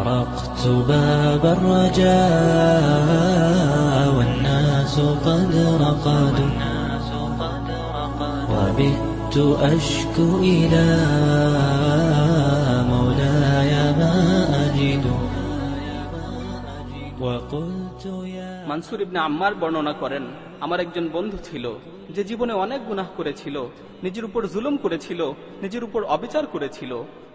طرقت باب الرجاء والناس قد رقدوا وبت أشكو إلى مولاي ما أجد وقلت يا মানসুর ইবনে আম্মার বর্ণনা করেন আমার একজন বন্ধু ছিল যে জীবনে অনেক গুনাহ করেছিল নিজের উপর জুলুম করেছিল নিজের উপর অবিচার করেছিল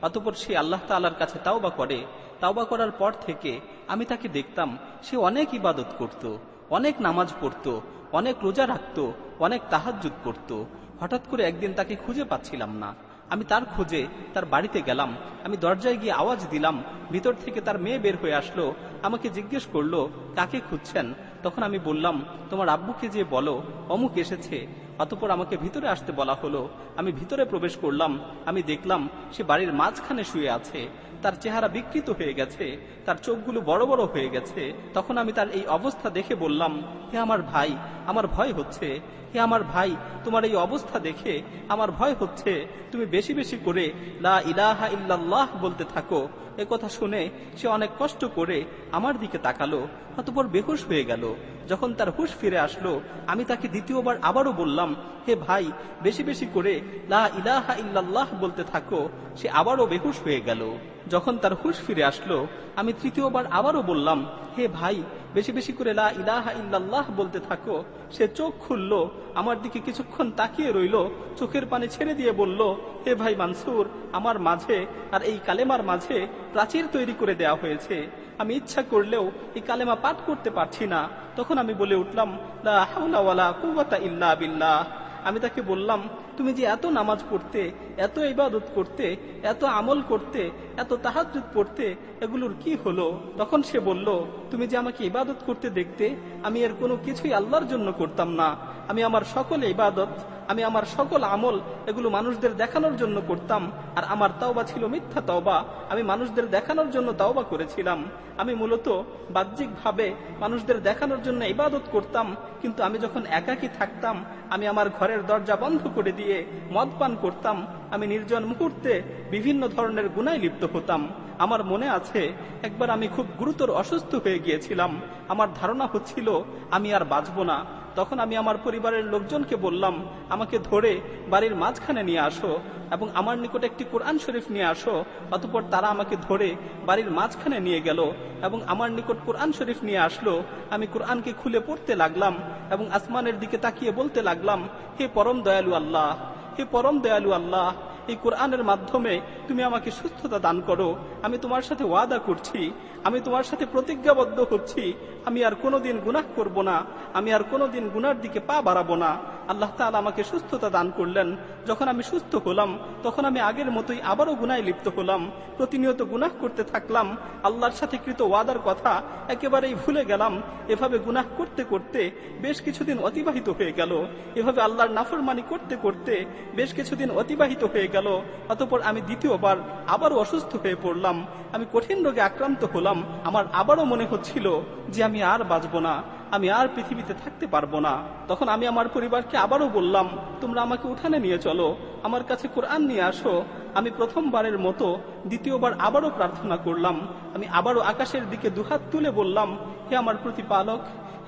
অতপর সে আল্লাহ তাআলার কাছে তাওবা করে তাওবা করার পর থেকে আমি তাকে দেখতাম, সে অনেক ইবাদত করত, অনেক নামাজ পড়ত, অনেক রোজা রাখত, অনেক তাহাজ্জুদ করত। হঠাৎ করে একদিন তাকে খুঁজে পাচ্ছিলাম না। আমি তার খোঁজে তার বাড়িতে গেলাম, আমি দরজায় গিয়ে আওয়াজ দিলাম, ভিতর থেকে তার মেয়ে বের হয়ে আসলো, আমাকে জিজ্ঞেস করল, কাকে খুঁজছেন? তখন আমি বললাম, তোমার আব্বুকে যে বলো, অমুক এসেছে। অতপর আমাকে ভিতরে আসতে বলা হলো, আমি ভিতরে প্রবেশ করলাম, আমি দেখলাম সে বাড়ির মাঝখানে শুয়ে আছে, তার চেহারা বিকৃত হয়ে গেছে, তার চোখগুলো বড় বড় হয়ে গেছে, তখন আমি তার এই অবস্থা দেখে বললাম, হে আমার ভাই, আমার ভয় হচ্ছে, হে আমার ভাই, তোমার এই অবস্থা দেখে আমার ভয় হচ্ছে, তুমি বেশি বেশি করে লা ইলাহা ইল্লাল্লাহ বলতে থাকো, এ কথা শুনে সে অনেক কষ্ট করে আমার দিকে তাকালো, অতপর বেহুশ হয়ে গেল যখন তার হুশ ফিরে আসলো, আমি তাকে দ্বিতীয়বার আবারও বললাম, হে ভাই, বেশি বেশি করে লা ইলাহা ইল্লাল্লাহ বলতে থাকো, সে আবারও বেহুশ হয়ে গেল। যখন তার হুশ ফিরে আসলো, আমি তৃতীয়বার আবারও বললাম, হে ভাই, বেশি বেশি করে লা ইলাহা ইল্লাল্লাহ বলতে থাকো। সে চোখ খুলল, আমার দিকে কিছুক্ষণ তাকিয়ে রইল, চোখের পানি ছেড়ে দিয়ে বলল, হে ভাই মানসুর, আমার মাঝে আর এই কালেমার মাঝে প্রাচীর তৈরি করে দেয়া হয়েছে। আমি ইচ্ছা করলেও এই কালেমা পাঠ করতে পারছি না। তখন আমি বলে উঠলাম, লা হাওলা ওয়ালা কুওয়াতা ইল্লা বিল্লাহ। আমি তাকে বললাম, তুমি যে এত নামাজ পড়তে, এত ইবাদত করতে, এত আমল করতে, এত তাহাজুদ পড়তে, এগুলোর কি হলো? তখন সে বলল, তুমি যে আমাকে ইবাদত করতে দেখতে, আমি এর কোনো কিছুই আল্লাহর জন্য করতাম না। আমি আমার সকল ইবাদত আমি আমার সকল আমল এগুলো মানুষদের দেখানোর জন্য করতাম, আর আমার তাওবা ছিল মিথ্যা তাওবা। আমি মানুষদের দেখানোর জন্য তাওবা করেছিলাম। আমি মূলত বাহ্যিকভাবে মানুষদের দেখানোর জন্য ইবাদত করতাম, কিন্তু আমি যখন একাকী থাকতাম, আমি আমার ঘরের দরজা বন্ধ করে দিয়ে মদ পান করতাম। আমি নির্জন মুহূর্তে বিভিন্ন ধরনের গুনায় লিপ্ত হতাম। আমার মনে আছে, একবার আমি খুব গুরুতর অসুস্থ হয়ে গিয়েছিলাম। আমার ধারণা হচ্ছিল, আমি আর বাঁচব না। তখন আমি আমার পরিবারের লোকজনকে বললাম, আমাকে ধরে বাড়ির মাঝখানে নিয়ে আসো এবং আমার নিকট একটি কোরআন শরীফ নিয়ে আসো। অতপর তারা আমাকে ধরে বাড়ির মাঝখানে নিয়ে গেল এবং আমার নিকট কোরআন শরীফ নিয়ে আসলো। আমি কোরআনকে খুলে পড়তে লাগলাম এবং আসমানের দিকে তাকিয়ে বলতে লাগলাম, হে পরম দয়ালু আল্লাহ, হে পরম দয়ালু আল্লাহ এই কোরআনের মাধ্যমে তুমি আমাকে সুস্থতা দান করো, আমি তোমার সাথে ওয়াদা করছি, আমি তোমার সাথে প্রতিজ্ঞাবদ্ধ হচ্ছি, আমি আর কোনোদিন গুনাহ করব না, আমি আর কোনোদিন গুনার দিকে পা বাড়াবো না। আল্লাহ তাআলা আমাকে সুস্থতা দান করলেন। যখন আমি সুস্থ হলাম, তখন আমি আগের মতোই আবারও গুনায় লিপ্ত হলাম। প্রতিনিয়ত গুনাহ করতে থাকলাম। আল্লাহর সাথে কৃত ওয়াদার কথা একেবারেই ভুলে গেলাম। এভাবে গুনাহ করতে করতে বেশ কিছুদিন অতিবাহিত হয়ে গেল। এভাবে আল্লাহর নাফরমানি করতে করতে বেশ কিছুদিন অতিবাহিত হয়ে গেল। অতপর আমি দ্বিতীয়বার আবারও অসুস্থ হয়ে পড়লাম। আমি কঠিন রোগে আক্রান্ত হলাম। আমার আবারও মনে হচ্ছিল যে আমি আর বাঁচব না। আমি আর পৃথিবীতে থাকতে পারব না। তখন আমি আমার পরিবারকে আবারও বললাম, তোমরা আমাকে উঠানে নিয়ে চলো। আমার কাছে কোরআন নিয়ে আসো। আমি প্রথমবারের মতো দ্বিতীয়বার আবারও প্রার্থনা করলাম। আমি আবারও আকাশের দিকে দুহাত তুলে বললাম, হে আমার প্রতিপালক,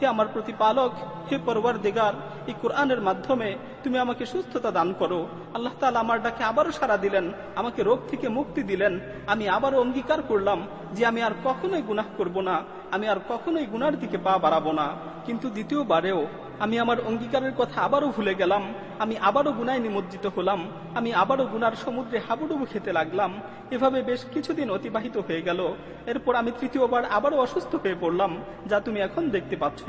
হে আমার প্রতিপালক, হে পরবার দেগার এই কোরআনের মাধ্যমে তুমি আমাকে সুস্থতা দান করো। আল্লাহ তালা আমার ডাকে আবারও সারা দিলেন, আমাকে রোগ থেকে মুক্তি দিলেন। আমি আবারও অঙ্গীকার করলাম যে আমি আর কখনোই গুনাহ করব না, আমি আর কখনোই গুনার দিকে পা বাড়াবো না। কিন্তু দ্বিতীয়বারেও আমি আমার অঙ্গীকারের কথা আবারও ভুলে গেলাম, আমি আবারও গুনায় নিমজ্জিত হলাম, আমি আবারও গুনার সমুদ্রে হাবুডুবু খেতে লাগলাম। এভাবে বেশ কিছুদিন অতিবাহিত হয়ে গেল। এরপর আমি তৃতীয়বার আবারও অসুস্থ হয়ে পড়লাম, যা তুমি এখন দেখতে পাচ্ছ।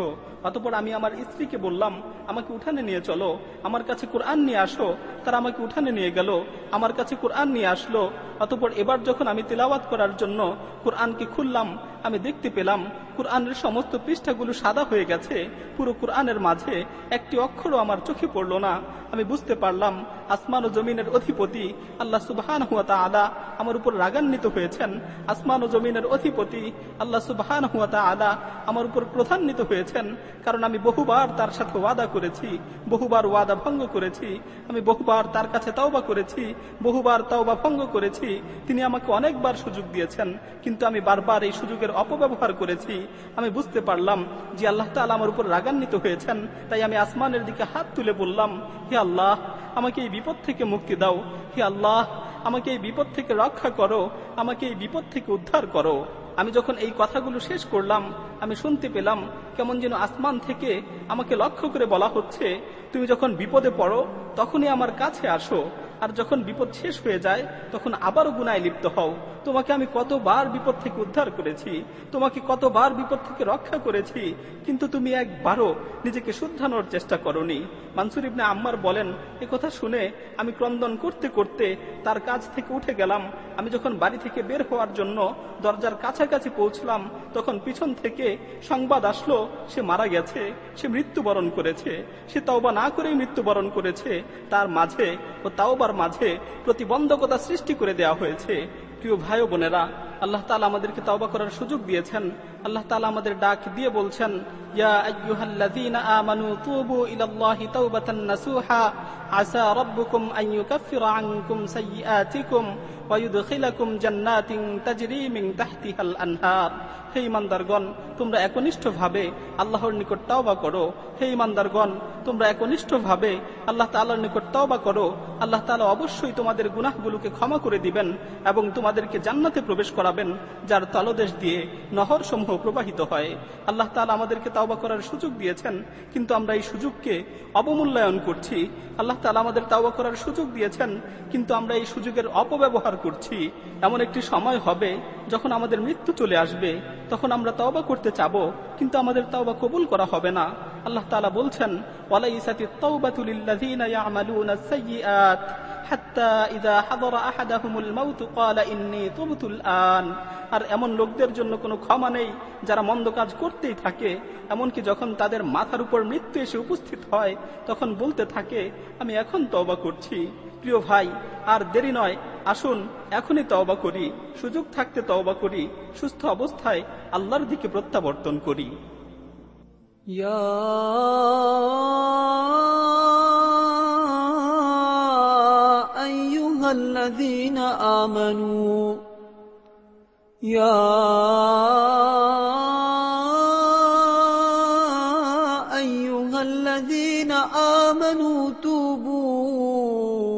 অতপর আমি আমার স্ত্রীকে বললাম, আমাকে উঠানে নিয়ে চলো, আমার কাছে কোরআন নিয়ে আসো, তারা আমাকে উঠানে নিয়ে গেল, আমার কাছে কোরআন নিয়ে আসলো, অতপর এবার যখন আমি তেলাওয়াত করার জন্য কোরআনকে খুললাম, আমি দেখতে পেলাম কোরআনের সমস্ত পৃষ্ঠাগুলো সাদা হয়ে গেছে, পুরো কোরআনের মাঝে একটি অক্ষরও আমার চোখে পড়ল না। আমি বুঝতে পারলাম আসমান ও জমিনের অধিপতি আল্লাহ সুবহান হুয়া আলা আমার উপর রাগান্বিত হয়েছেন। আসমান ও জমিনের অধিপতি আল্লাহ সুবহান হুয়া আলা আমার উপর প্রধান্বিত হয়েছেন, কারণ আমি বহুবার তার সাথে ওয়াদা করেছি, বহুবার ওয়াদা ভঙ্গ করেছি, আমি বহুবার তার কাছে তাওবা করেছি, বহুবার তাওবা ভঙ্গ করেছি, তিনি আমাকে অনেকবার সুযোগ দিয়েছেন, কিন্তু আমি বারবার এই সুযোগের অপব্যবহার করেছি। আমি বুঝতে পারলাম যে আল্লাহ তাআলা আমার উপর রাগান্বিত হয়েছেন, তাই আমি আসমানের দিকে হাত তুলে বললাম, হে আল্লাহ, আমাকে এই বিপদ থেকে মুক্তি দাও, হে আল্লাহ, আমাকে এই বিপদ থেকে রক্ষা করো, আমাকে এই বিপদ থেকে উদ্ধার করো। আমি যখন এই কথাগুলো শেষ করলাম, আমি শুনতে পেলাম কেমন যেন আসমান থেকে আমাকে লক্ষ্য করে বলা হচ্ছে, তুমি যখন বিপদে পড়ো, তখনই আমার কাছে আসো। আর যখন বিপদ শেষ হয়ে যায়, তখন আবারও গুনায় লিপ্ত হও। তোমাকে আমি কতবার বিপদ থেকে উদ্ধার করেছি, তোমাকে কতবার বিপদ থেকে রক্ষা করেছি, কিন্তু তুমি একবারও নিজেকে শুদ্ধানোর চেষ্টা করনি। মানসুর ইবনে আম্মার বলেন কথা শুনে আমি ক্রন্দন করতে করতে তার কাজ থেকে উঠে গেলাম। আমি যখন বাড়ি থেকে বের হওয়ার জন্য দরজার কাছাকাছি পৌঁছলাম, তখন পিছন থেকে সংবাদ আসলো, সে মারা গেছে, সে মৃত্যুবরণ করেছে, সে তাওবা না করেই মৃত্যুবরণ করেছে। তার মাঝে ও তাওবার মাঝে প্রতিবন্ধকতা সৃষ্টি করে দেওয়া হয়েছে। প্রিয় ভাই বোনেরা, আল্লাহ তালা আমাদেরকে তাওবা করার সুযোগ দিয়েছেন। আল্লাহ তালা আমাদের ডাক দিয়ে বলছেন তুবু আনহার। হে ইমানদারগণ, তোমরা একনিষ্ঠভাবে আল্লাহর নিকট তাওবা করো। হে ইমানদারগণ, তোমরা একনিষ্ঠভাবে আল্লাহ তাআলার নিকট তাওবা করো। আল্লাহ তালা অবশ্যই তোমাদের গুনাহগুলোকে ক্ষমা করে দিবেন এবং তোমাদেরকে জান্নাতে প্রবেশ করাবেন, যার তলদেশ দিয়ে নহর সমূহ প্রবাহিত হয়। আল্লাহ তাআলা আমাদেরকে তাওবা করার সুযোগ দিয়েছেন, কিন্তু আমরা এই সুযোগকে অবমূল্যায়ন করছি। আল্লাহ তাআলা আমাদের তাওবা করার সুযোগ দিয়েছেন, কিন্তু আমরা এই সুযোগের অপব্যবহার করছি। এমন একটি সময় হবে যখন আমাদের মৃত্যু চলে আসবে। তখন আমরা তওবা করতে চাব, কিন্তু আমাদের তওবা কবুল করা হবে না। আল্লাহ তাআলা বলছেন, ওয়ালাইসাতি তাওবাতু লিল্লাযীনা ইয়ামালুনা সাইয়্যাত, হাত্তা ইযা হাদারা আহাদাহুমুল মাউত ক্বালা ইন্নী তুবতুল আন। আর এমন লোকদের জন্য কোনো ক্ষমা নেই, যারা মন্দ কাজ করতেই থাকে। এমনকি যখন তাদের মাথার উপর মৃত্যু এসে উপস্থিত হয়, তখন বলতে থাকে, আমি এখন তওবা করছি। প্রিয় ভাই আর দেরি নয় আসুন এখনই তওবা করি সুযোগ থাকতে তওবা করি সুস্থ অবস্থায় আল্লাহর দিকে প্রত্যাবর্তন করি يا أيها الذين آمنوا يا أيها الذين آمنوا توبوا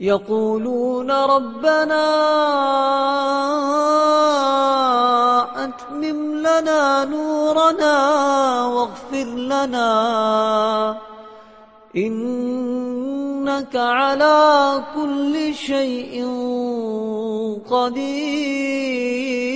يقولون ربنا أتمم لنا نورنا واغفر لنا إنك على كل شيء قدير